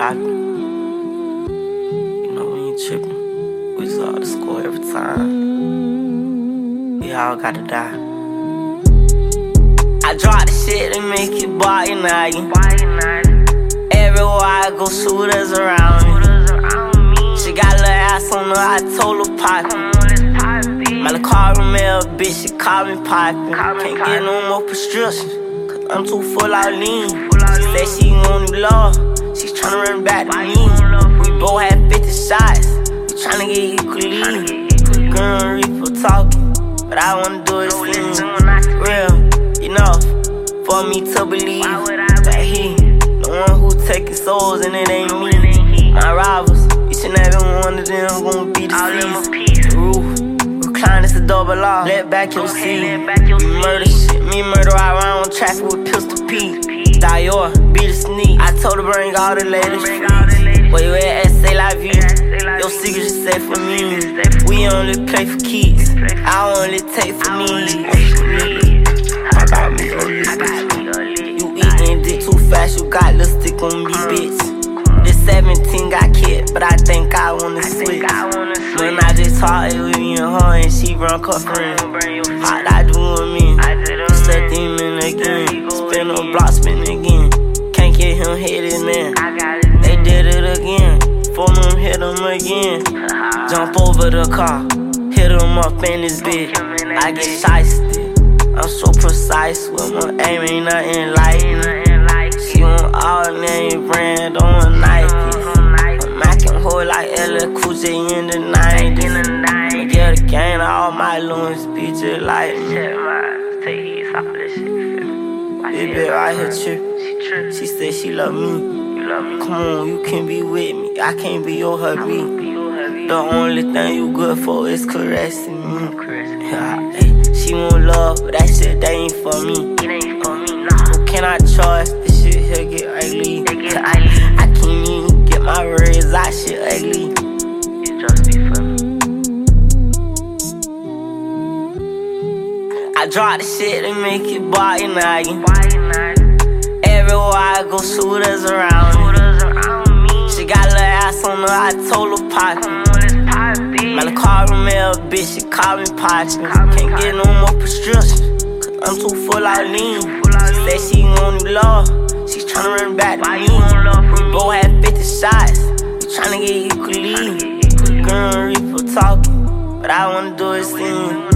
dropping. You know when you tripping, we saw the score every time. We all gotta die. I drop the shit and make you it body nagging. Everywhere I go, shooters around me. She got a little ass on her, I told her pop. My caramel bitch, she call me poppin'. Can't get no more prescription, cause I'm too full out lean. She said she want new love, tryna run back to me. We both had 50 shots, we tryna get equally. Girl, Reaper talking, but I wanna do it sing. Real, enough for me to believe that he, the one who taking souls and it ain't me. My rivals, each and every one of them gon' be deceased. The roof, recline, it's a double R. Let back your seat. Murder shit, me murder I ride on traffic with pistol P. Dior, be the sneak. I told her bring all the latest freaks. Where you at, say la vie. Your secret just safe for me. We only play for keys. I only take for me. I got me a lick. You eating dick too fast, you got lipstick on me, bitch. This 17 got kid, but I think I wanna switch. When I just talked with me and her and she run her friend. How'd I do with me? It's a demon again. Hit it, man. They did it again. Phone him, hit him again. Jump over the car, hit him up in his bed. I get shysted. I'm so precise with my aim, ain't nothing like. She want all name brand on Nike. I'm macking hoe like LL Cool J in the 90s. I get a gang, all my loons be just like me. This bitch right here She said she love me. You love me. Come on, you can be with me. I can't be your hubby. The only thing you good for is caressing me. Yeah, she want love, but that shit that ain't for me. Nah, Who can I trust? This shit here get ugly. I can't even get my words out, shit ugly. I drop the shit and make it body nagging. I go, shooters around me. She got a little ass on her, I told her pop. My caramel bitch, she call me poppin'. Can't get no more prescription, cause I'm too full out lean. She said she want new love, she's tryna run back to me. We both had 50 shots, we tryna get equally. Girl, Reaper talking, but I wanna do it sing.